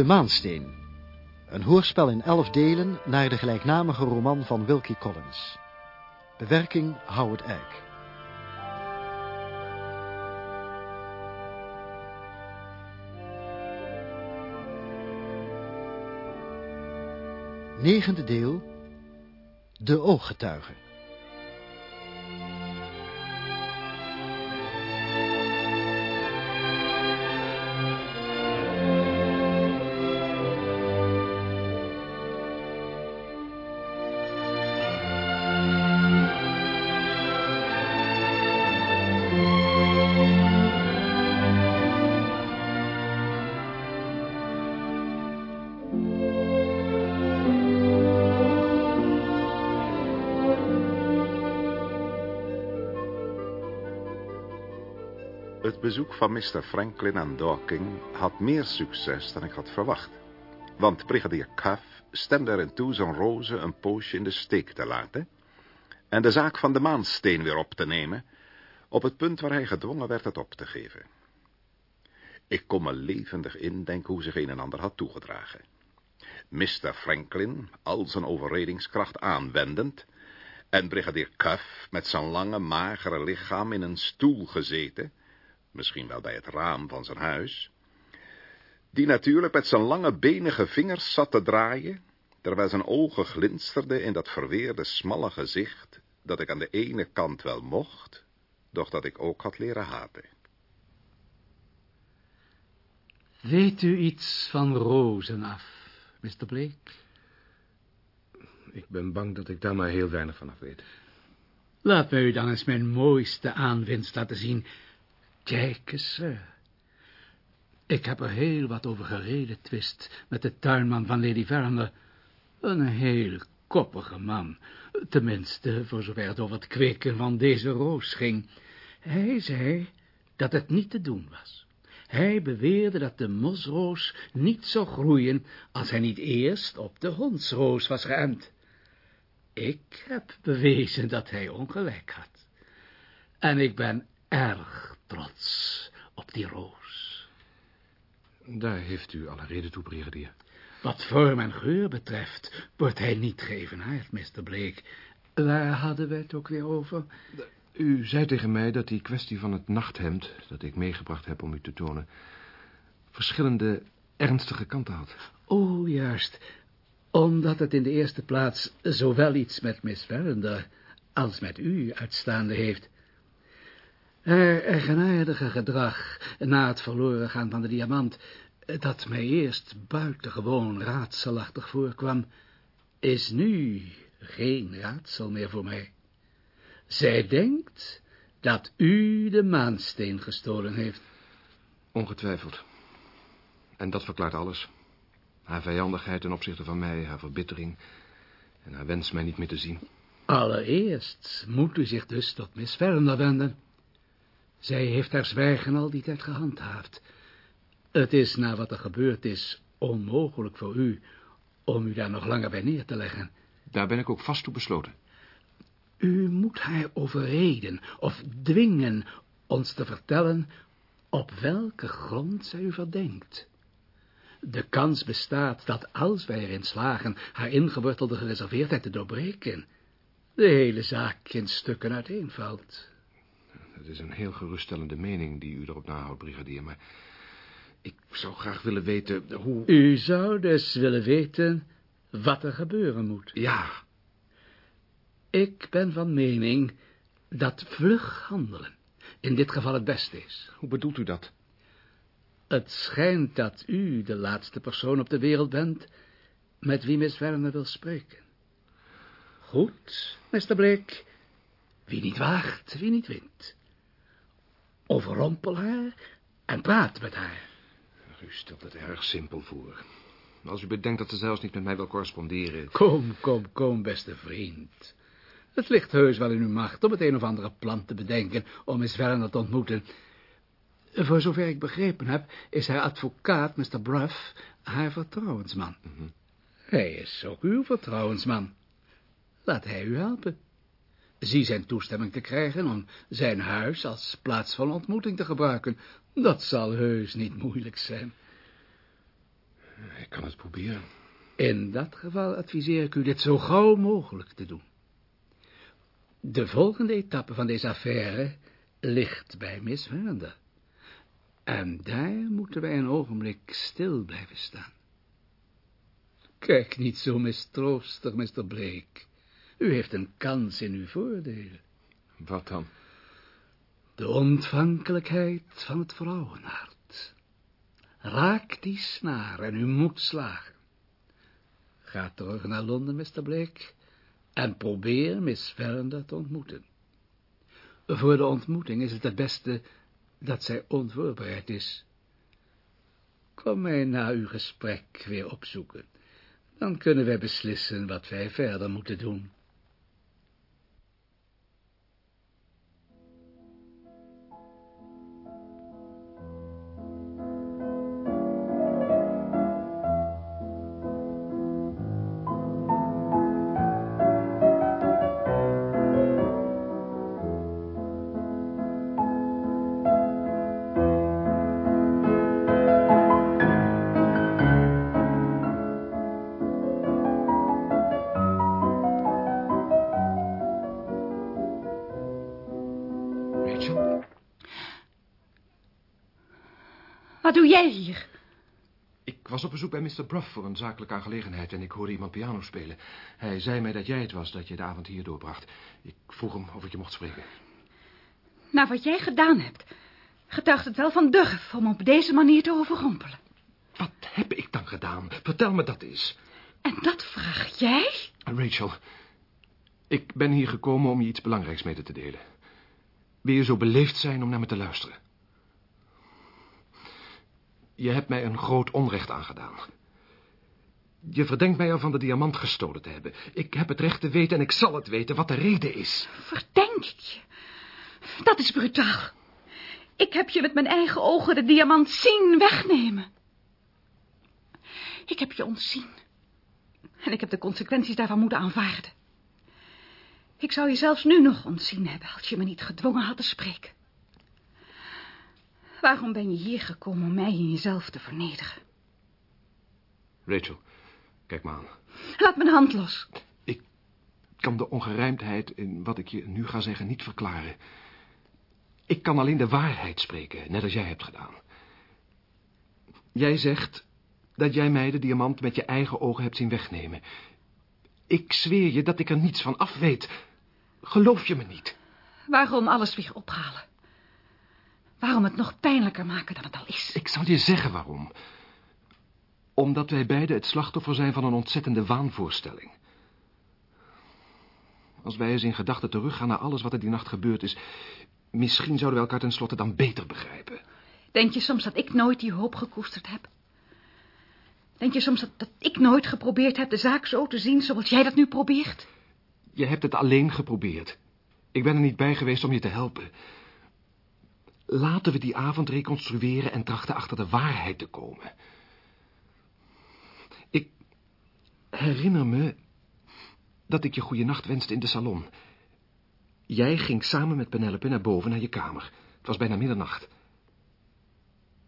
De Maansteen. Een hoorspel in elf delen naar de gelijknamige roman van Wilkie Collins. Bewerking Howard Eyck. Negende deel. De ooggetuigen. Bezoek van Mr. Franklin aan Dorking had meer succes dan ik had verwacht. Want brigadier Cuff stemde erin toe zijn roze een poosje in de steek te laten... en de zaak van de maansteen weer op te nemen... op het punt waar hij gedwongen werd het op te geven. Ik kon me levendig indenken hoe zich een en ander had toegedragen. Mr. Franklin, al zijn overredingskracht aanwendend... en brigadier Cuff met zijn lange, magere lichaam in een stoel gezeten misschien wel bij het raam van zijn huis, die natuurlijk met zijn lange benige vingers zat te draaien, terwijl zijn ogen glinsterden in dat verweerde smalle gezicht, dat ik aan de ene kant wel mocht, doch dat ik ook had leren haten. Weet u iets van rozen af, Mr. Blake? Ik ben bang dat ik daar maar heel weinig van af weet. Laat mij u dan eens mijn mooiste aanwinst laten zien, Kijk eens, Ik heb er heel wat over gereden, twist, met de tuinman van Lady Verner. Een heel koppige man, tenminste, voor zover het over het kweken van deze roos ging. Hij zei dat het niet te doen was. Hij beweerde dat de mosroos niet zou groeien als hij niet eerst op de hondsroos was geënt. Ik heb bewezen dat hij ongelijk had. En ik ben erg trots op die roos. Daar heeft u alle reden toe, brigadier. Wat vorm en geur betreft, wordt hij niet geëvenaard, Mr. Blake. Waar hadden we het ook weer over? U zei tegen mij dat die kwestie van het nachthemd, dat ik meegebracht heb om u te tonen, verschillende ernstige kanten had. Oh, juist. Omdat het in de eerste plaats zowel iets met Miss Verinder als met u uitstaande heeft. Haar eigenaardige gedrag na het verloren gaan van de diamant, dat mij eerst buitengewoon raadselachtig voorkwam, is nu geen raadsel meer voor mij. Zij denkt dat u de maansteen gestolen heeft. Ongetwijfeld. En dat verklaart alles. Haar vijandigheid ten opzichte van mij, haar verbittering en haar wens mij niet meer te zien. Allereerst moet u zich dus tot Miss Verner wenden. Zij heeft haar zwijgen al die tijd gehandhaafd. Het is, na wat er gebeurd is, onmogelijk voor u om u daar nog langer bij neer te leggen. Daar ben ik ook vast toe besloten. U moet haar overreden of dwingen ons te vertellen op welke grond zij u verdenkt. De kans bestaat dat als wij erin slagen haar ingewortelde gereserveerdheid te doorbreken, de hele zaak in stukken uiteenvalt. Het is een heel geruststellende mening die u erop nahoudt, brigadier, maar ik zou graag willen weten hoe... U zou dus willen weten wat er gebeuren moet? Ja. Ik ben van mening dat vlug handelen in dit geval het beste is. Hoe bedoelt u dat? Het schijnt dat u de laatste persoon op de wereld bent met wie Miss Werner wil spreken. Goed, Mr. Blake. Wie niet waagt, wie niet wint. Overrompel haar en praat met haar. U stelt het erg simpel voor. Als u bedenkt dat ze zelfs niet met mij wil corresponderen... Kom, kom, kom, beste vriend. Het ligt heus wel in uw macht om het een of andere plan te bedenken om Miss Verner te ontmoeten. Voor zover ik begrepen heb, is haar advocaat, Mr. Bruff, haar vertrouwensman. Mhm. Hij is ook uw vertrouwensman. Laat hij u helpen zie zijn toestemming te krijgen om zijn huis als plaats van ontmoeting te gebruiken. Dat zal heus niet moeilijk zijn. Ik kan het proberen. In dat geval adviseer ik u dit zo gauw mogelijk te doen. De volgende etappe van deze affaire ligt bij Miss Hurnder. En daar moeten wij een ogenblik stil blijven staan. Kijk niet zo mistroostig, Mr. Blake. U heeft een kans in uw voordelen. Wat dan? De ontvankelijkheid van het vrouwenhart. Raak die snaar en u moet slagen. Ga terug naar Londen, Mr. Blake, en probeer Miss Verinder te ontmoeten. Voor de ontmoeting is het het beste dat zij onvoorbereid is. Kom mij na uw gesprek weer opzoeken. Dan kunnen wij beslissen wat wij verder moeten doen. Was op bezoek bij Mr. Bruff voor een zakelijke aangelegenheid en ik hoorde iemand piano spelen. Hij zei mij dat jij het was dat je de avond hier doorbracht. Ik vroeg hem of ik je mocht spreken. Na wat jij gedaan hebt, getuigt het wel van durf om op deze manier te overrompelen. Wat heb ik dan gedaan? Vertel me dat eens. En dat vraag jij? Rachel, ik ben hier gekomen om je iets belangrijks mede te delen. Wil je zo beleefd zijn om naar me te luisteren? Je hebt mij een groot onrecht aangedaan. Je verdenkt mij ervan de diamant gestolen te hebben. Ik heb het recht te weten en ik zal het weten wat de reden is. Verdenk je? Dat is brutaal. Ik heb je met mijn eigen ogen de diamant zien wegnemen. Ik heb je ontzien. En ik heb de consequenties daarvan moeten aanvaarden. Ik zou je zelfs nu nog ontzien hebben als je me niet gedwongen had te spreken. Waarom ben je hier gekomen om mij in jezelf te vernederen? Rachel, kijk me aan. Laat mijn hand los. Ik kan de ongerijmdheid in wat ik je nu ga zeggen niet verklaren. Ik kan alleen de waarheid spreken, net als jij hebt gedaan. Jij zegt dat jij mij de diamant met je eigen ogen hebt zien wegnemen. Ik zweer je dat ik er niets van af weet. Geloof je me niet? Waarom alles weer ophalen? Waarom het nog pijnlijker maken dan het al is? Ik zal je zeggen waarom. Omdat wij beiden het slachtoffer zijn van een ontzettende waanvoorstelling. Als wij eens in gedachten teruggaan naar alles wat er die nacht gebeurd is... misschien zouden we elkaar tenslotte dan beter begrijpen. Denk je soms dat ik nooit die hoop gekoesterd heb? Denk je soms dat, dat ik nooit geprobeerd heb de zaak zo te zien zoals jij dat nu probeert? Je hebt het alleen geprobeerd. Ik ben er niet bij geweest om je te helpen. Laten we die avond reconstrueren en trachten achter de waarheid te komen. Ik herinner me dat ik je goede nacht wenste in de salon. Jij ging samen met Penelope naar boven naar je kamer. Het was bijna middernacht.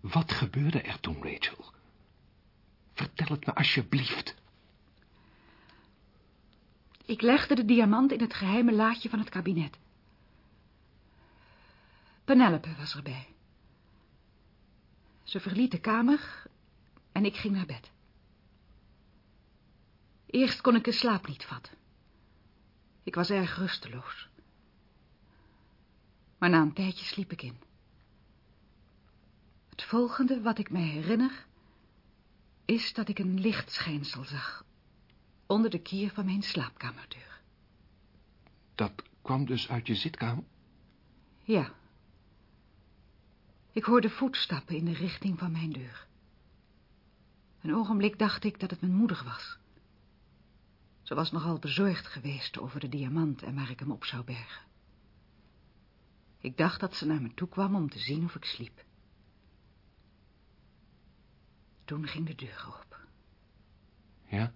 Wat gebeurde er toen, Rachel? Vertel het me alsjeblieft. Ik legde de diamant in het geheime laadje van het kabinet. Penelope was erbij. Ze verliet de kamer en ik ging naar bed. Eerst kon ik de slaap niet vatten. Ik was erg rusteloos. Maar na een tijdje sliep ik in. Het volgende wat ik mij herinner... is dat ik een lichtschijnsel zag... onder de kier van mijn slaapkamerdeur. Dat kwam dus uit je zitkamer? Ja. Ik hoorde voetstappen in de richting van mijn deur. Een ogenblik dacht ik dat het mijn moeder was. Ze was nogal bezorgd geweest over de diamant en waar ik hem op zou bergen. Ik dacht dat ze naar me toe kwam om te zien of ik sliep. Toen ging de deur open. Ja?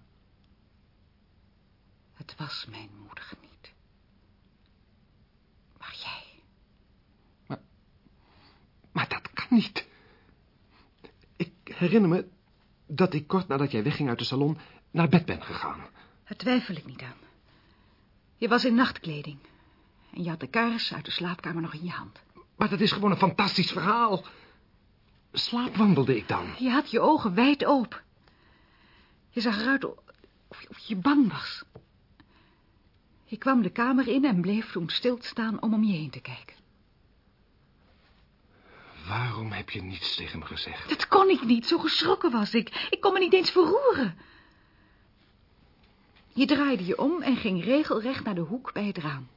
Het was mijn moeder niet. Maar jij. Maar dat kan niet. Ik herinner me dat ik kort nadat jij wegging uit de salon naar bed ben gegaan. Daar twijfel ik niet aan. Je was in nachtkleding. En je had de kaars uit de slaapkamer nog in je hand. Maar dat is gewoon een fantastisch verhaal. Slaapwandelde ik dan? Je had je ogen wijd open. Je zag eruit of je, of je bang was. Je kwam de kamer in en bleef toen stilstaan om om je heen te kijken. Waarom heb je niets tegen me gezegd? Dat kon ik niet, zo geschrokken was ik. Ik kon me niet eens verroeren. Je draaide je om en ging regelrecht naar de hoek bij het raam.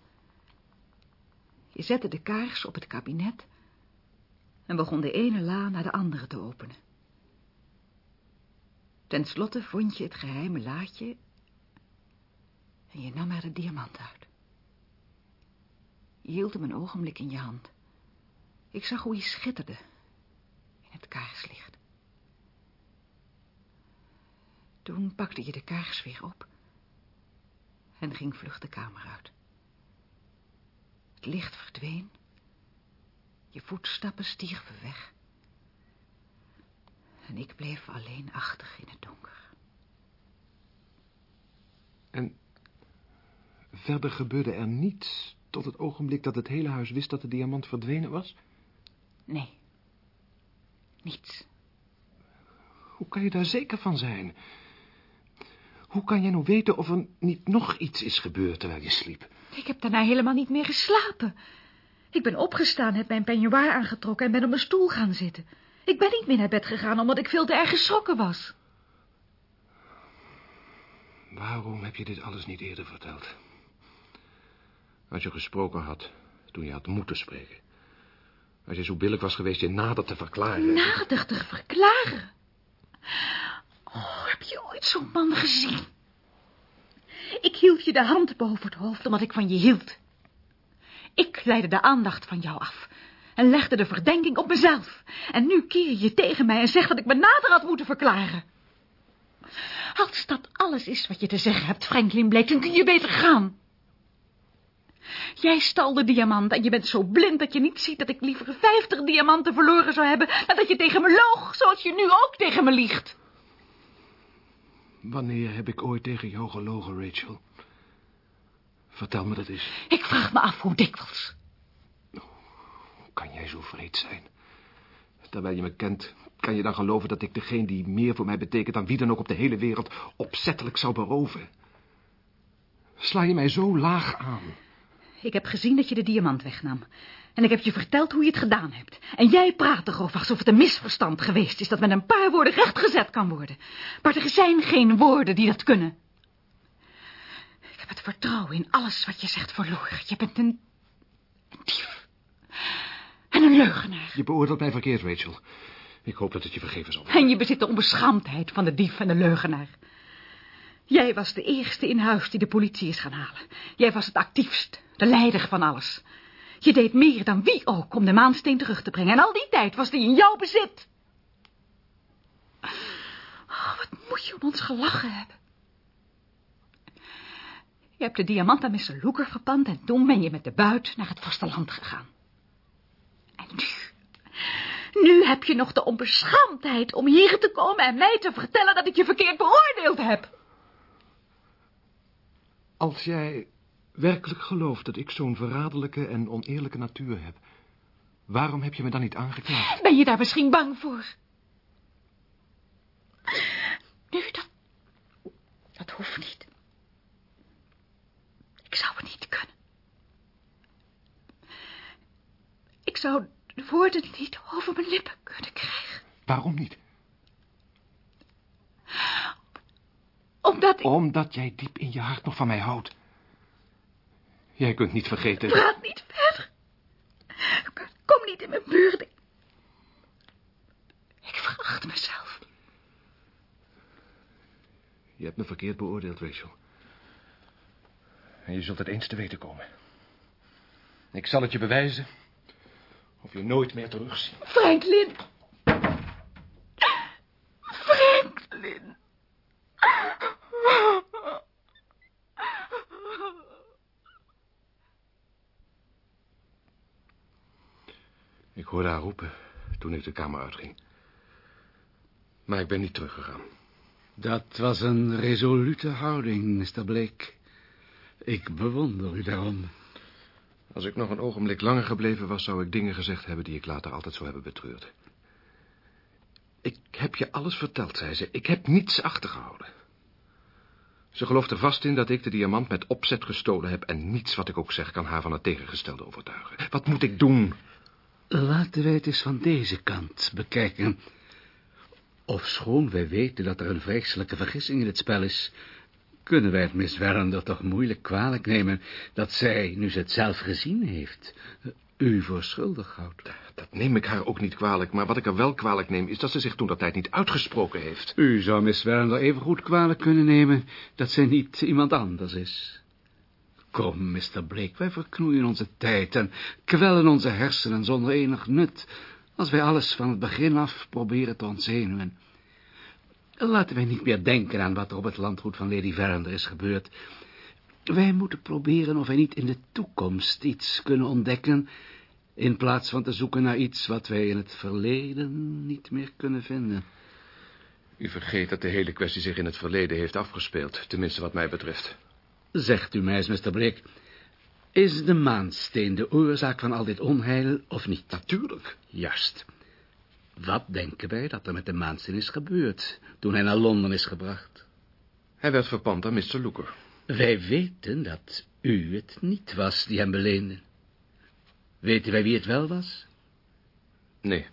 Je zette de kaars op het kabinet en begon de ene la naar de andere te openen. Ten slotte vond je het geheime laadje en je nam er de diamant uit. Je hield hem een ogenblik in je hand. Ik zag hoe hij schitterde in het kaarslicht. Toen pakte je de kaars weer op en ging vlug de kamer uit. Het licht verdween, je voetstappen stierven weg en ik bleef alleen achter in het donker. En verder gebeurde er niets tot het ogenblik dat het hele huis wist dat de diamant verdwenen was? Nee, niets. Hoe kan je daar zeker van zijn? Hoe kan jij nou weten of er niet nog iets is gebeurd terwijl je sliep? Ik heb daarna helemaal niet meer geslapen. Ik ben opgestaan, heb mijn peignoir aangetrokken en ben op mijn stoel gaan zitten. Ik ben niet meer naar bed gegaan omdat ik veel te erg geschrokken was. Waarom heb je dit alles niet eerder verteld? Als je gesproken had, toen je had moeten spreken. Als je zo billig was geweest je nader te verklaren. Nader te verklaren? Oh, heb je ooit zo'n man gezien? Ik hield je de hand boven het hoofd omdat ik van je hield. Ik leidde de aandacht van jou af en legde de verdenking op mezelf. En nu keer je tegen mij en zegt dat ik me nader had moeten verklaren. Als dat alles is wat je te zeggen hebt, Franklin Blake, dan kun je beter gaan. Jij stal de diamant en je bent zo blind dat je niet ziet dat ik liever vijftig diamanten verloren zou hebben... dan dat je tegen me loog, zoals je nu ook tegen me liegt. Wanneer heb ik ooit tegen jou gelogen, Rachel? Vertel me dat eens. Ik vraag me af hoe dikwijls. Hoe kan jij zo vreed zijn? Terwijl je me kent, kan je dan geloven dat ik degene die meer voor mij betekent dan wie dan ook op de hele wereld opzettelijk zou beroven? Sla je mij zo laag aan? Ik heb gezien dat je de diamant wegnam. En ik heb je verteld hoe je het gedaan hebt. En jij praat erover alsof het een misverstand geweest is... dat met een paar woorden rechtgezet kan worden. Maar er zijn geen woorden die dat kunnen. Ik heb het vertrouwen in alles wat je zegt verloren. Je bent een, een dief. En een leugenaar. Je beoordeelt mij verkeerd, Rachel. Ik hoop dat het je vergeven zal En je bezit de onbeschaamdheid van de dief en de leugenaar. Jij was de eerste in huis die de politie is gaan halen. Jij was het actiefst, de leider van alles. Je deed meer dan wie ook om de maansteen terug te brengen. En al die tijd was die in jouw bezit. Oh, wat moet je om ons gelachen hebben. Je hebt de diamant aan Mr. Looker verpand... en toen ben je met de buit naar het vasteland gegaan. En nu... Nu heb je nog de onbeschaamdheid om hier te komen... en mij te vertellen dat ik je verkeerd beoordeeld heb. Als jij werkelijk gelooft dat ik zo'n verraderlijke en oneerlijke natuur heb... waarom heb je me dan niet aangeklaagd? Ben je daar misschien bang voor? Nu, dat... Dat hoeft niet. Ik zou het niet kunnen. Ik zou de woorden niet over mijn lippen kunnen krijgen. Waarom niet? Omdat ik... Omdat jij diep in je hart nog van mij houdt. Jij kunt niet vergeten... Praat niet verder. Kom niet in mijn buurt. Ik veracht mezelf. Je hebt me verkeerd beoordeeld, Rachel. En je zult het eens te weten komen. Ik zal het je bewijzen. Of je nooit meer terugziet. Franklin. Franklin. Ik hoorde haar roepen toen ik de kamer uitging. Maar ik ben niet teruggegaan. Dat was een resolute houding, Mr. Blake. Ik bewonder u daarom. Als ik nog een ogenblik langer gebleven was, zou ik dingen gezegd hebben die ik later altijd zou hebben betreurd. Ik heb je alles verteld, zei ze. Ik heb niets achtergehouden. Ze gelooft er vast in dat ik de diamant met opzet gestolen heb... en niets wat ik ook zeg kan haar van het tegengestelde overtuigen. Wat moet ik doen? Laten wij het eens van deze kant bekijken. Ofschoon wij weten dat er een vreselijke vergissing in het spel is... kunnen wij het Miss toch moeilijk kwalijk nemen... dat zij, nu ze het zelf gezien heeft, u voor schuldig houdt. Dat neem ik haar ook niet kwalijk, maar wat ik er wel kwalijk neem... is dat ze zich toen dat tijd niet uitgesproken heeft. U zou Miss Werender even goed kwalijk kunnen nemen... dat zij niet iemand anders is. Kom, Mr. Blake, wij verknoeien onze tijd... en kwellen onze hersenen zonder enig nut... als wij alles van het begin af proberen te ontzenuwen. Laten wij niet meer denken aan wat er op het landgoed van Lady Verinder is gebeurd... Wij moeten proberen of wij niet in de toekomst iets kunnen ontdekken... in plaats van te zoeken naar iets wat wij in het verleden niet meer kunnen vinden. U vergeet dat de hele kwestie zich in het verleden heeft afgespeeld, tenminste wat mij betreft. Zegt u mij eens, Mr. Blake, is de maansteen de oorzaak van al dit onheil of niet? Natuurlijk. Juist. Wat denken wij dat er met de maansteen is gebeurd toen hij naar Londen is gebracht? Hij werd verpand aan Mr. Looker. Wij weten dat u het niet was die hem beleende. Weten wij wie het wel was? Nee.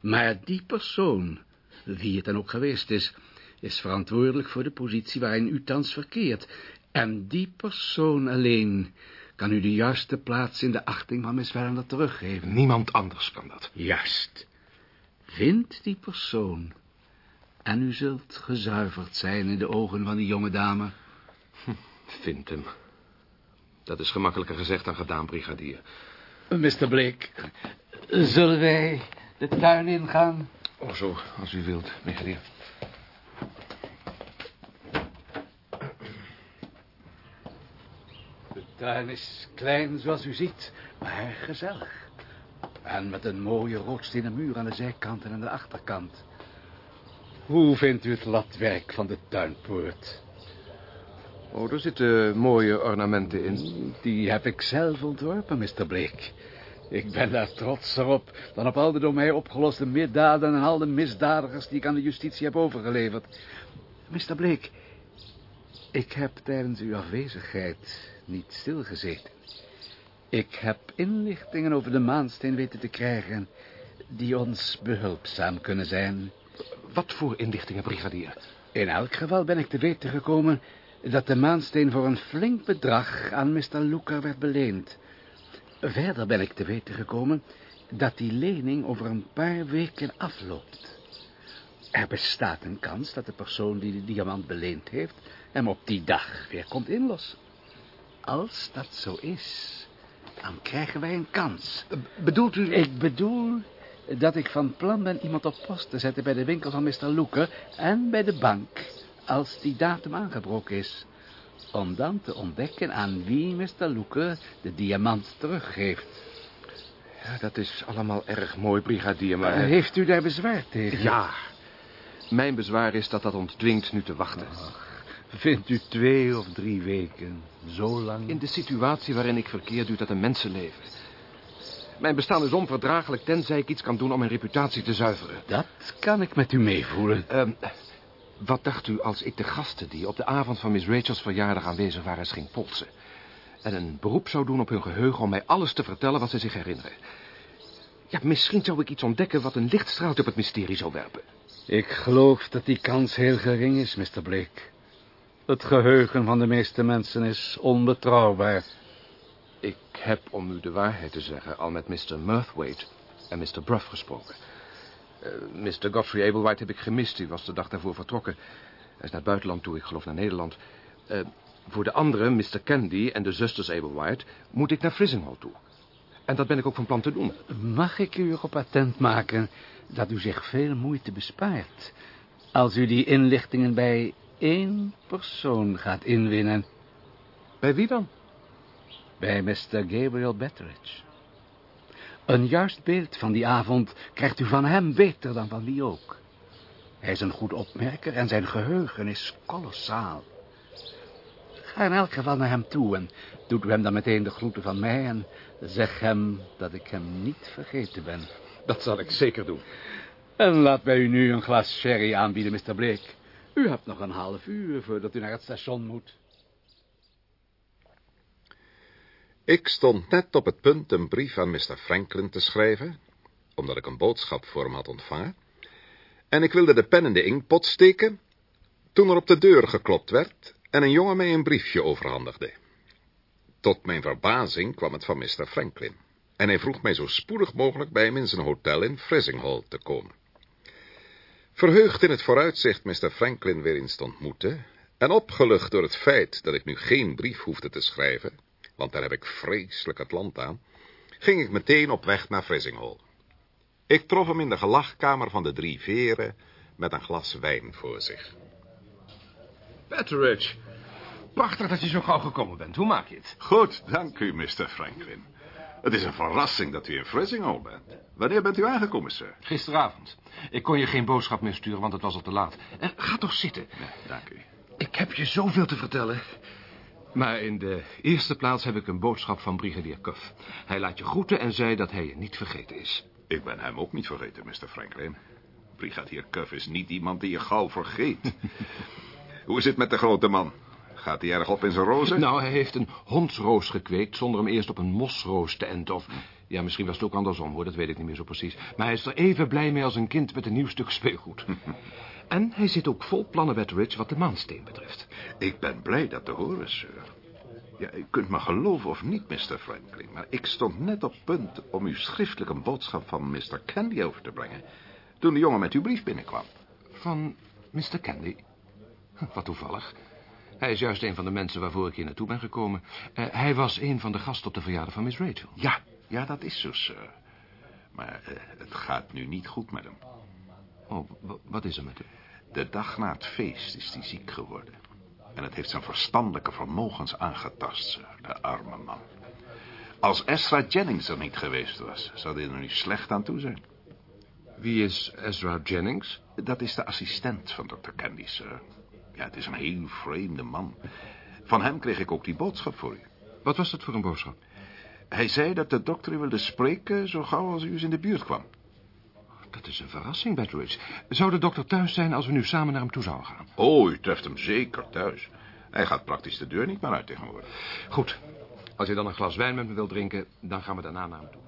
Maar die persoon, wie het dan ook geweest is, is verantwoordelijk voor de positie waarin u thans verkeert. En die persoon alleen kan u de juiste plaats in de achting van Miss Werner teruggeven. Niemand anders kan dat. Juist. Vind die persoon. En u zult gezuiverd zijn in de ogen van die jonge dame. Vind hem. Dat is gemakkelijker gezegd dan gedaan, brigadier. Mr. Blake, zullen wij de tuin ingaan? Oh, zo, als u wilt, brigadier. De tuin is klein, zoals u ziet, maar gezellig. En met een mooie roodstenen muur aan de zijkant en aan de achterkant. Hoe vindt u het latwerk van de tuinpoort? Oh, er zitten mooie ornamenten in. Die heb ik zelf ontworpen, Mr. Blake. Ik ben daar trotser op dan op al de door mij opgeloste misdaden en al de misdadigers die ik aan de justitie heb overgeleverd. Mr. Blake, ik heb tijdens uw afwezigheid niet stilgezeten. Ik heb inlichtingen over de maansteen weten te krijgen die ons behulpzaam kunnen zijn. Wat voor inlichtingen, brigadier? In elk geval ben ik te weten gekomen dat de maansteen voor een flink bedrag aan Mr. Looker werd beleend. Verder ben ik te weten gekomen dat die lening over een paar weken afloopt. Er bestaat een kans dat de persoon die de diamant beleend heeft... hem op die dag weer komt inlossen. Als dat zo is, dan krijgen wij een kans. Bedoelt u... Ik bedoel dat ik van plan ben iemand op post te zetten... bij de winkel van Mr. Looker en bij de bank... als die datum aangebroken is om dan te ontdekken aan wie Mr. Looker de diamant teruggeeft. Ja, dat is allemaal erg mooi, brigadier, maar... Heeft u daar bezwaar tegen? Ja. Mijn bezwaar is dat dat ons dwingt nu te wachten. Vindt u twee of drie weken zo lang? In de situatie waarin ik verkeer duurt dat een mensenleven. Mijn bestaan is onverdraaglijk tenzij ik iets kan doen om mijn reputatie te zuiveren. Dat kan ik met u meevoelen. Uh, wat dacht u als ik de gasten die op de avond van Miss Rachel's verjaardag aanwezig waren ging polsen? En een beroep zou doen op hun geheugen om mij alles te vertellen wat ze zich herinneren. Ja, misschien zou ik iets ontdekken wat een lichtstraalt op het mysterie zou werpen. Ik geloof dat die kans heel gering is, Mr. Blake. Het geheugen van de meeste mensen is onbetrouwbaar. Ik heb, om u de waarheid te zeggen, al met Mr. Murthwaite en Mr. Bruff gesproken. Uh, Mr. Godfrey Ablewhite heb ik gemist. Die was de dag daarvoor vertrokken. Hij is naar het buitenland toe, ik geloof naar Nederland. Uh, voor de anderen, Mr. Candy en de zusters Ablewhite... moet ik naar Frizinghall toe. En dat ben ik ook van plan te doen. Mag ik u erop attent maken dat u zich veel moeite bespaart... als u die inlichtingen bij één persoon gaat inwinnen? Bij wie dan? Bij Mr. Gabriel Betteridge. Een juist beeld van die avond krijgt u van hem beter dan van wie ook. Hij is een goed opmerker en zijn geheugen is kolossaal. Ga in elk geval naar hem toe en doet u hem dan meteen de groeten van mij... en zeg hem dat ik hem niet vergeten ben. Dat zal ik zeker doen. En laat mij u nu een glas sherry aanbieden, Mr. Blake. U hebt nog een half uur voordat u naar het station moet. Ik stond net op het punt een brief aan Mr. Franklin te schrijven, omdat ik een boodschap voor hem had ontvangen, en ik wilde de pen in de inkpot steken, toen er op de deur geklopt werd en een jongen mij een briefje overhandigde. Tot mijn verbazing kwam het van Mr. Franklin, en hij vroeg mij zo spoedig mogelijk bij hem in zijn hotel in Frizinghall te komen. Verheugd in het vooruitzicht Mr. Franklin weer eens te ontmoeten, en opgelucht door het feit dat ik nu geen brief hoefde te schrijven, want daar heb ik vreselijk het land aan, ging ik meteen op weg naar Frizinghall. Ik trof hem in de gelachkamer van de drie veren met een glas wijn voor zich. Betteridge, prachtig dat je zo gauw gekomen bent. Hoe maak je het? Goed, dank u, Mr. Franklin. Het is een verrassing dat u in Frizinghall bent. Wanneer bent u aangekomen, sir? Gisteravond. Ik kon je geen boodschap meer sturen, want het was al te laat. Eh, ga toch zitten. Nee, dank u. Ik heb je zoveel te vertellen. Maar in de eerste plaats heb ik een boodschap van brigadier Cuff. Hij laat je groeten en zei dat hij je niet vergeten is. Ik ben hem ook niet vergeten, Mr. Franklin. Brigadier Cuff is niet iemand die je gauw vergeet. Hoe is het met de grote man? Gaat hij erg op in zijn rozen? Nou, hij heeft een hondsroos gekweekt zonder hem eerst op een mosroos te enten. Of, ja, misschien was het ook andersom, hoor, dat weet ik niet meer zo precies. Maar hij is er even blij mee als een kind met een nieuw stuk speelgoed. en hij zit ook vol plannen, Betteridge, wat de maansteen betreft. Ik ben blij dat te horen, sir. Ja, u kunt me geloven of niet, Mr. Franklin, maar ik stond net op punt om u schriftelijk een boodschap van Mr. Candy over te brengen, toen de jongen met uw brief binnenkwam. Van Mr. Candy? Wat toevallig. Hij is juist een van de mensen waarvoor ik hier naartoe ben gekomen. Uh, hij was een van de gasten op de verjaardag van Miss Rachel. Ja, ja, dat is zo, sir. Maar uh, het gaat nu niet goed met hem. Oh, wat is er met hem? De dag na het feest is hij ziek geworden. En het heeft zijn verstandelijke vermogens aangetast, sir, de arme man. Als Ezra Jennings er niet geweest was, zou hij er nu slecht aan toe zijn. Wie is Ezra Jennings? Dat is de assistent van Dr. Candy, sir. Ja, het is een heel vreemde man. Van hem kreeg ik ook die boodschap voor u. Wat was dat voor een boodschap? Hij zei dat de dokter u wilde spreken zo gauw als u eens in de buurt kwam. Dat is een verrassing, Betteridge. Zou de dokter thuis zijn als we nu samen naar hem toe zouden gaan? Oh, u treft hem zeker thuis. Hij gaat praktisch de deur niet meer uit tegenwoordig. Goed. Als je dan een glas wijn met me wilt drinken, dan gaan we daarna naar hem toe.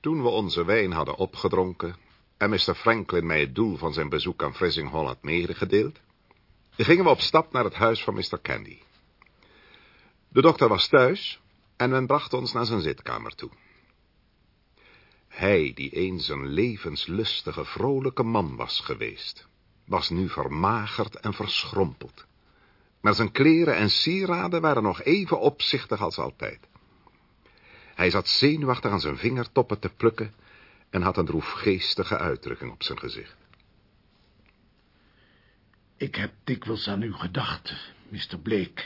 Toen we onze wijn hadden opgedronken en Mr. Franklin mij het doel van zijn bezoek aan Frizinghall had medegedeeld, gingen we op stap naar het huis van Mr. Candy. De dokter was thuis en men bracht ons naar zijn zitkamer toe. Hij, die eens een levenslustige, vrolijke man was geweest, was nu vermagerd en verschrompeld. Maar zijn kleren en sieraden waren nog even opzichtig als altijd. Hij zat zenuwachtig aan zijn vingertoppen te plukken en had een droefgeestige uitdrukking op zijn gezicht. Ik heb dikwijls aan u gedacht, Mr. Blake,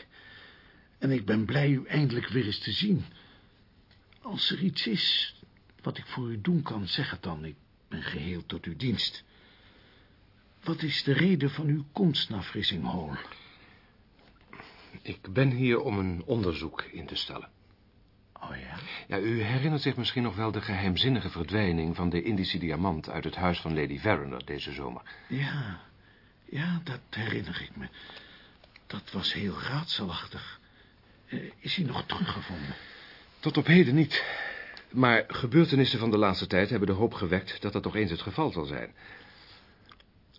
en ik ben blij u eindelijk weer eens te zien. Als er iets is wat ik voor u doen kan, zeg het dan. Ik ben geheel tot uw dienst. Wat is de reden van uw komst naar Frizinghall? Ik ben hier om een onderzoek in te stellen. Oh ja? Ja, u herinnert zich misschien nog wel de geheimzinnige verdwijning van de Indische diamant uit het huis van Lady Verinder deze zomer. Ja, ja, dat herinner ik me. Dat was heel raadselachtig. Uh, is hij nog teruggevonden? Tot op heden niet. Maar gebeurtenissen van de laatste tijd hebben de hoop gewekt dat dat toch eens het geval zal zijn.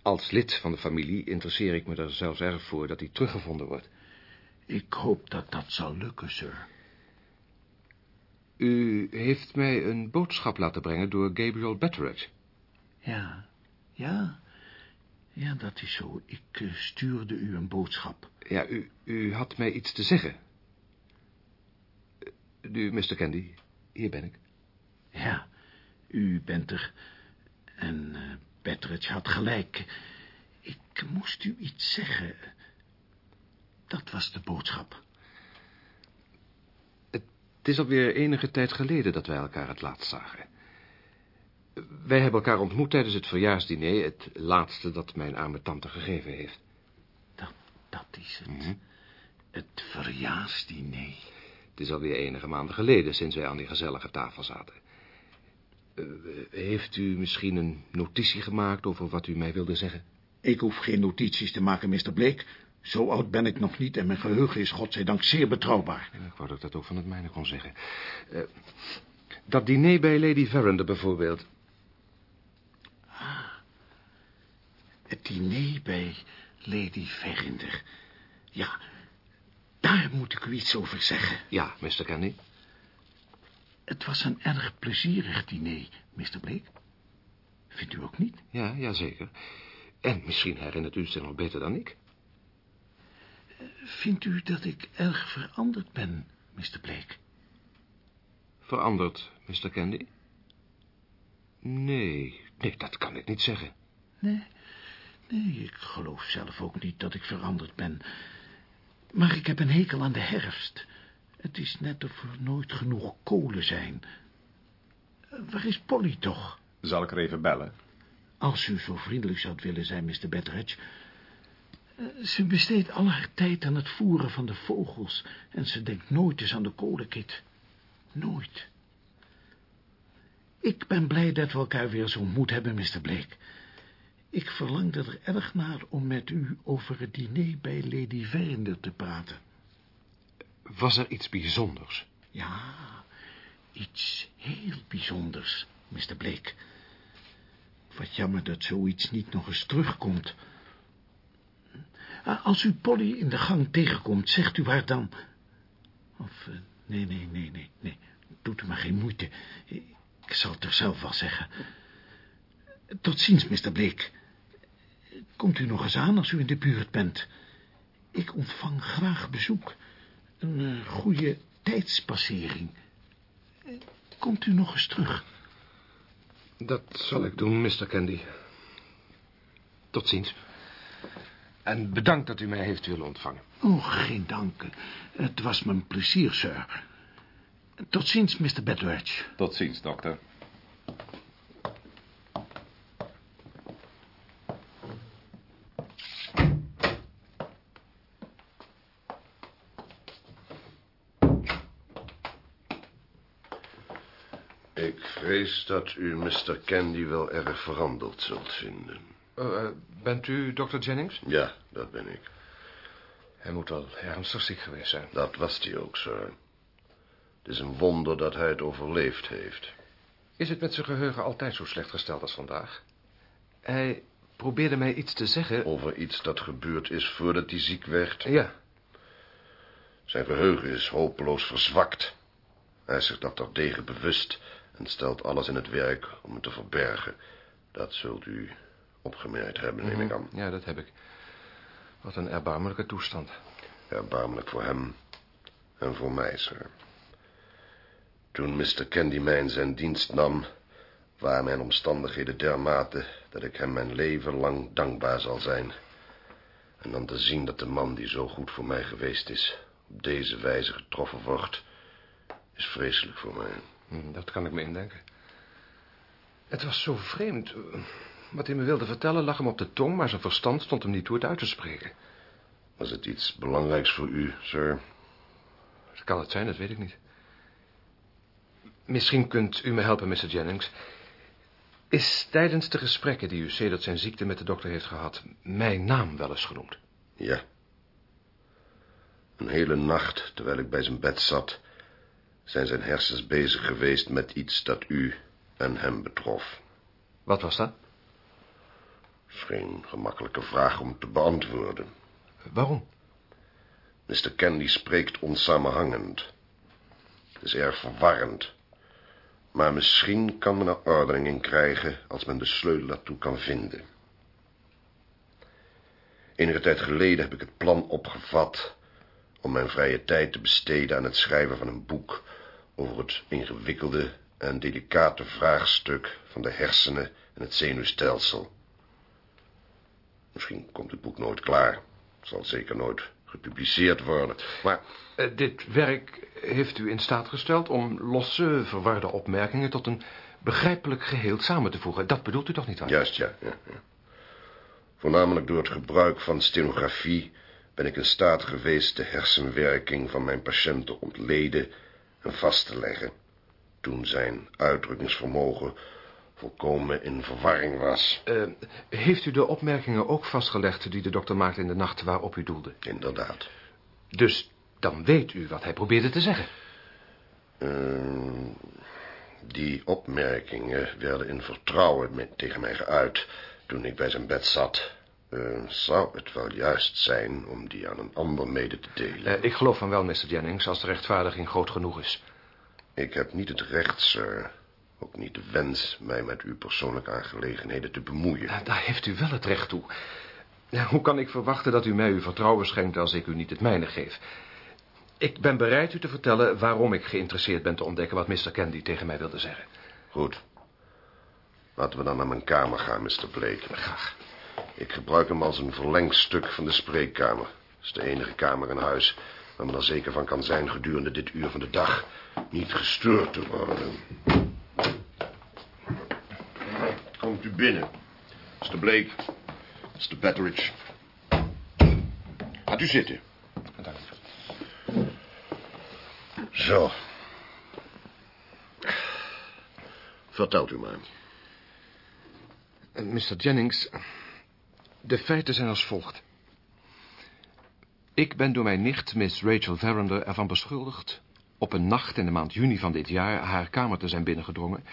Als lid van de familie interesseer ik me er zelfs erg voor dat hij teruggevonden wordt. Ik hoop dat dat zal lukken, sir. U heeft mij een boodschap laten brengen door Gabriel Betteridge. Ja, ja, ja, dat is zo. Ik uh, stuurde u een boodschap. Ja, u, u had mij iets te zeggen. Nu, Mr. Candy, hier ben ik. Ja, u bent er. En uh, Betteridge had gelijk. Ik moest u iets zeggen. Dat was de boodschap. Het is alweer enige tijd geleden dat wij elkaar het laatst zagen. Wij hebben elkaar ontmoet tijdens het verjaarsdiner, het laatste dat mijn arme tante gegeven heeft. Dat, dat is het. Mhm. Het verjaarsdiner. Het is alweer enige maanden geleden sinds wij aan die gezellige tafel zaten. Eh, heeft u misschien een notitie gemaakt over wat u mij wilde zeggen? Ik hoef geen notities te maken, Mr. Blake. Zo oud ben ik nog niet en mijn geheugen is godzijdank zeer betrouwbaar. Ik wou dat ik dat ook van het mijne kon zeggen. Eh, dat diner bij Lady Verinder bijvoorbeeld. Het diner bij Lady Verinder. Ja, daar moet ik u iets over zeggen. Ja, Mr. Candy. Het was een erg plezierig diner, Mr. Blake. Vindt u ook niet? Ja, ja, zeker. En misschien herinnert u het zich nog beter dan ik. Vindt u dat ik erg veranderd ben, Mr. Blake? Veranderd, Mr. Candy? Nee, nee, dat kan ik niet zeggen. Nee, nee, ik geloof zelf ook niet dat ik veranderd ben. Maar ik heb een hekel aan de herfst. Het is net of er nooit genoeg kolen zijn. Eh, Waar is Polly toch? Zal ik er even bellen? Als u zo vriendelijk zou willen zijn, Mr. Betteridge. Eh, Ze besteedt al haar tijd aan het voeren van de vogels... en ze denkt nooit eens aan de kolenkit. Nooit. Ik ben blij dat we elkaar weer zo ontmoet hebben, Mr. Blake. Ik verlangde er erg naar om met u over het diner bij Lady Verinder te praten. Was er iets bijzonders? Ja, iets heel bijzonders, Mr. Blake. Wat jammer dat zoiets niet nog eens terugkomt. Ah, Als u Polly in de gang tegenkomt, zegt u haar dan... Of, eh, nee, nee, nee, nee, nee. Doet u maar geen moeite. Ik zal het er zelf wel zeggen. Tot ziens, Mr. Blake. Komt u nog eens aan als u in de buurt bent. Ik ontvang graag bezoek. Een eh, goede tijdspassering. Eh, Komt u nog eens terug? Dat zal ik doen, Mr. Candy. Tot ziens. En bedankt dat u mij heeft willen ontvangen. Oh, geen dank. Het was mijn plezier, sir. Tot ziens, Mr. Bedridge. Tot ziens, dokter. Ik vrees dat u Mr. Candy wel erg veranderd zult vinden. Eh, bent u Dr. Jennings? Ja, dat ben ik. Hij moet wel ernstig ziek geweest zijn. Dat was hij ook, sir. Het is een wonder dat hij het overleefd heeft. Is het met zijn geheugen altijd zo slecht gesteld als vandaag? Hij probeerde mij iets te zeggen. Over iets dat gebeurd is voordat hij ziek werd. Ja, Zijn geheugen is hopeloos verzwakt. Hij is zich dat terdege bewust en stelt alles in het werk om het te verbergen. Dat zult u opgemerkt hebben, neem ik aan. ja, dat heb ik. Wat een erbarmelijke toestand. Erbarmelijk voor hem en voor mij, sir. Toen Mr. Candy mij in zijn dienst nam, waren mijn omstandigheden dermate dat ik hem mijn leven lang dankbaar zal zijn. En dan te zien dat de man die zo goed voor mij geweest is, op deze wijze getroffen wordt, is vreselijk voor mij. Hm, Dat kan ik me indenken. Het was zo vreemd. Wat hij me wilde vertellen lag hem op de tong, maar zijn verstand stond hem niet toe het uit te spreken. Was het iets belangrijks voor u, sir? Dat kan het zijn, dat weet ik niet. Misschien kunt u me helpen, Mr. Jennings. Is tijdens de gesprekken die u sedert zijn ziekte met de dokter heeft gehad... mijn naam wel eens genoemd? Ja. Een hele nacht, terwijl ik bij zijn bed zat, zijn zijn hersens bezig geweest met iets dat u en hem betrof. Wat was dat? Is geen gemakkelijke vraag om te beantwoorden. Waarom? Mr. Candy spreekt onsamenhangend. Het is erg verwarrend. Maar misschien kan men er ordening in krijgen als men de sleutel daartoe kan vinden. Enige tijd geleden heb ik het plan opgevat om mijn vrije tijd te besteden aan het schrijven van een boek over het ingewikkelde en delicate vraagstuk van de hersenen en het zenuwstelsel. Misschien komt het boek nooit klaar. Het zal zeker nooit gepubliceerd worden. Maar Eh, dit werk heeft u in staat gesteld om losse, verwarde opmerkingen tot een begrijpelijk geheel samen te voegen. Dat bedoelt u toch niet waar? Juist, ja. ja, ja. Voornamelijk door het gebruik van stenografie ben ik in staat geweest de hersenwerking van mijn patiënt te ontleden en vast te leggen, toen zijn uitdrukkingsvermogen volkomen in verwarring was. Uh, heeft u de opmerkingen ook vastgelegd die de dokter maakte in de nacht waarop u doelde? Inderdaad. Dus dan weet u wat hij probeerde te zeggen? Uh, die opmerkingen werden in vertrouwen met, tegen mij geuit toen ik bij zijn bed zat. Uh, zou het wel juist zijn om die aan een ander mede te delen? Uh, ik geloof van wel, Mr. Jennings, als de rechtvaardiging groot genoeg is. Ik heb niet het recht, sir, ook niet de wens mij met uw persoonlijke aangelegenheden te bemoeien. Uh, daar heeft u wel het recht toe. hoe kan ik verwachten dat u mij uw vertrouwen schenkt als ik u niet het mijne geef? Ik ben bereid u te vertellen waarom ik geïnteresseerd ben te ontdekken wat Mr. Candy tegen mij wilde zeggen. Goed. Laten we dan naar mijn kamer gaan, Mr. Blake. Graag. Ik gebruik hem als een verlengstuk van de spreekkamer. Het is de enige kamer in huis waar men er zeker van kan zijn gedurende dit uur van de dag niet gestoord te worden. Komt u binnen. Mr. Blake, Mr. Betteridge. Gaat u zitten. Dank u. Zo. Vertelt u maar. Mr. Jennings, de feiten zijn als volgt. Ik ben door mijn nicht, Miss Rachel Verinder, ervan beschuldigd... op een nacht in de maand juni van dit jaar haar kamer te zijn binnengedrongen...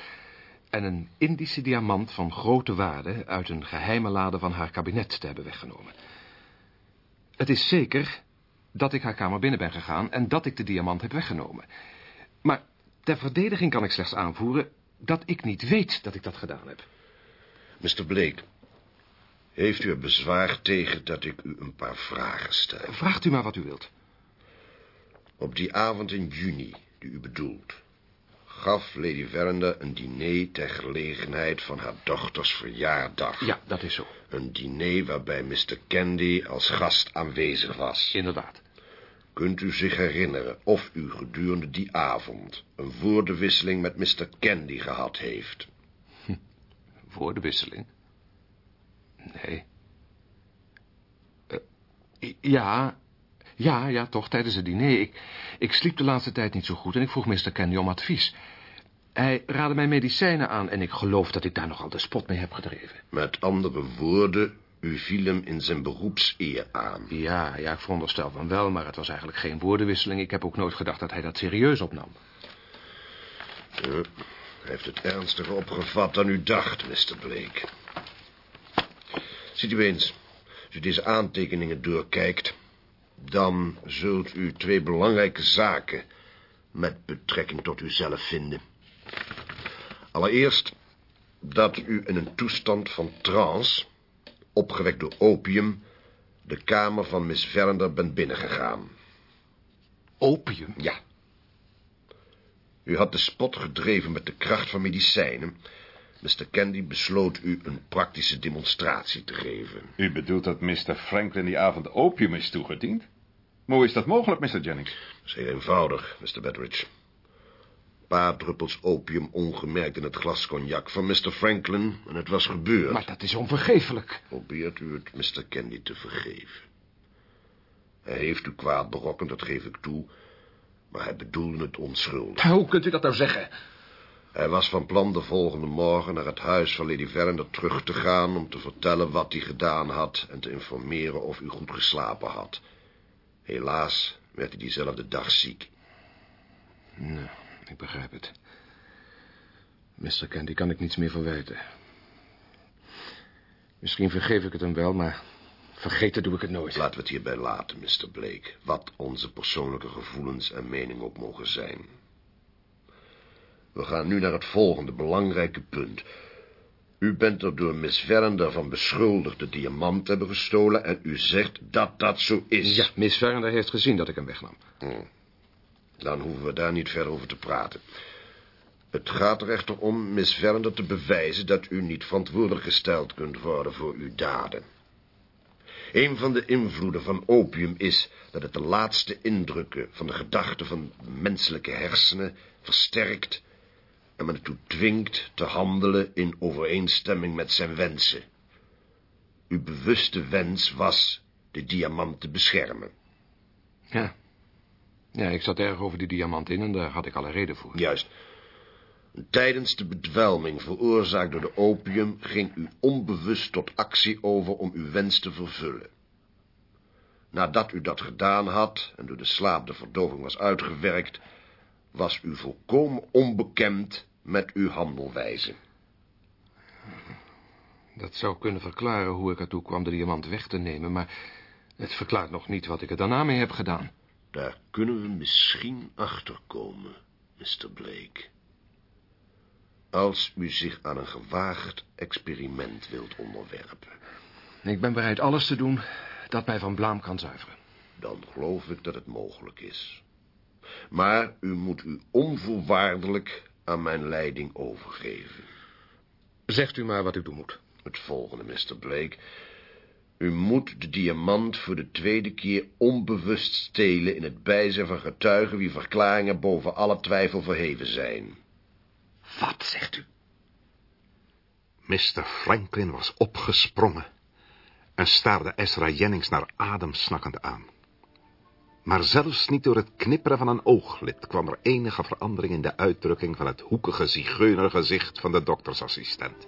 en een Indische diamant van grote waarde... uit een geheime lade van haar kabinet te hebben weggenomen. Het is zeker dat ik haar kamer binnen ben gegaan... en dat ik de diamant heb weggenomen. Maar ter verdediging kan ik slechts aanvoeren... dat ik niet weet dat ik dat gedaan heb. Mr. Blake, heeft u er bezwaar tegen dat ik u een paar vragen stel? Vraagt u maar wat u wilt. Op die avond in juni, die u bedoelt... gaf Lady Verinder een diner ter gelegenheid van haar dochters verjaardag. Ja, dat is zo. Een diner waarbij Mr. Candy als gast aanwezig was. Inderdaad. Kunt u zich herinneren of u gedurende die avond... een woordenwisseling met Mr. Candy gehad heeft? Hm, woordenwisseling? Nee. Uh, ja, ja, ja, toch, tijdens het diner. Ik, ik sliep de laatste tijd niet zo goed en ik vroeg Mr. Candy om advies. Hij raadde mij medicijnen aan en ik geloof dat ik daar nogal de spot mee heb gedreven. Met andere woorden, u viel hem in zijn beroepseer aan. Ja, ja, ik veronderstel van wel, maar het was eigenlijk geen woordenwisseling. Ik heb ook nooit gedacht dat hij dat serieus opnam. Hij heeft het ernstiger opgevat dan u dacht, Mr. Blake. Ziet u eens, als u deze aantekeningen doorkijkt... dan zult u twee belangrijke zaken... met betrekking tot uzelf vinden. Allereerst dat u in een toestand van trance... opgewekt door opium... de kamer van Miss Verlander bent binnengegaan. Opium? Ja. U had de spot gedreven met de kracht van medicijnen... Mr. Candy besloot u een praktische demonstratie te geven. U bedoelt dat Mr. Franklin die avond opium is toegediend? Maar hoe is dat mogelijk, Mr. Jennings? Dat is heel eenvoudig, Mr. Betteridge. Een paar druppels opium ongemerkt in het glas cognac van Mr. Franklin... en het was gebeurd. Maar dat is onvergeeflijk. Probeert u het Mr. Candy te vergeven. Hij heeft u kwaad berokkend, dat geef ik toe... maar hij bedoelde het onschuldig. Hoe kunt u dat nou zeggen? Hij was van plan de volgende morgen naar het huis van Lady Verinder terug te gaan... om te vertellen wat hij gedaan had en te informeren of u goed geslapen had. Helaas werd hij diezelfde dag ziek. Nou, ik begrijp het. Mr. Candy kan ik niets meer verwijten. Misschien vergeef ik het hem wel, maar vergeten doe ik het nooit. Laten we het hierbij laten, Mr. Blake. Wat onze persoonlijke gevoelens en mening ook mogen zijn... We gaan nu naar het volgende belangrijke punt. U bent er door Miss Verender van beschuldigd de diamant te hebben gestolen... en u zegt dat dat zo is. Ja, Miss Verender heeft gezien dat ik hem wegnam. Hm. Dan hoeven we daar niet verder over te praten. Het gaat er echter om Miss Verender te bewijzen... dat u niet verantwoordelijk gesteld kunt worden voor uw daden. Een van de invloeden van opium is dat het de laatste indrukken... van de gedachten van menselijke hersenen versterkt en me ertoe dwingt te handelen in overeenstemming met zijn wensen. Uw bewuste wens was de diamant te beschermen. Ja. Ja, ik zat erg over die diamant in en daar had ik alle reden voor. Juist. Tijdens de bedwelming veroorzaakt door de opium ging u onbewust tot actie over om uw wens te vervullen. Nadat u dat gedaan had en door de slaap de verdoving was uitgewerkt, was u volkomen onbekend met uw handelwijze. Dat zou kunnen verklaren hoe ik ertoe kwam de diamant weg te nemen, maar het verklaart nog niet wat ik er daarna mee heb gedaan. Daar kunnen we misschien achterkomen, Mr. Blake. Als u zich aan een gewaagd experiment wilt onderwerpen. Ik ben bereid alles te doen dat mij van blaam kan zuiveren. Dan geloof ik dat het mogelijk is. Maar u moet u onvoorwaardelijk aan mijn leiding overgeven. Zegt u maar wat ik doen moet. Het volgende, Mr. Blake. U moet de diamant voor de tweede keer onbewust stelen... in het bijzijn van getuigen wie verklaringen boven alle twijfel verheven zijn. Wat zegt u? Mr. Franklin was opgesprongen en staarde Ezra Jennings naar adem snakkend aan. Maar zelfs niet door het knipperen van een ooglid kwam er enige verandering in de uitdrukking van het hoekige zigeunergezicht van de doktersassistent,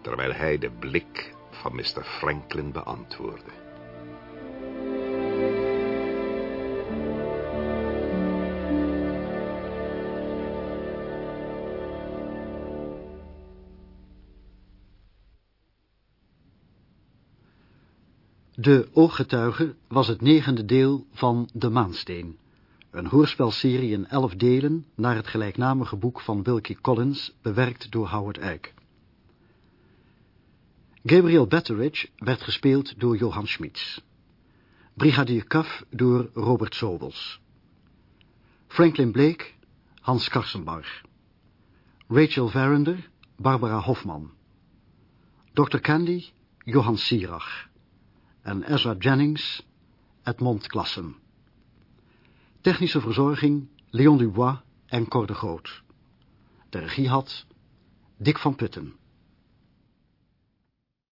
terwijl hij de blik van Mr. Franklin beantwoordde. De Ooggetuige was het negende deel van De Maansteen, een hoorspelserie in elf delen naar het gelijknamige boek van Wilkie Collins, bewerkt door Howard Eyck. Gabriel Betteridge werd gespeeld door Johan Schmitz. Brigadier Cuff door Robert Sobels. Franklin Blake, Hans Karsenbarg. Rachel Verinder, Barbara Hofman. Dr. Candy, Johan Sierach. En Ezra Jennings, Edmond Klassen. Technische verzorging, Leon Dubois en Cor de Groot. De regie had Dick van Putten.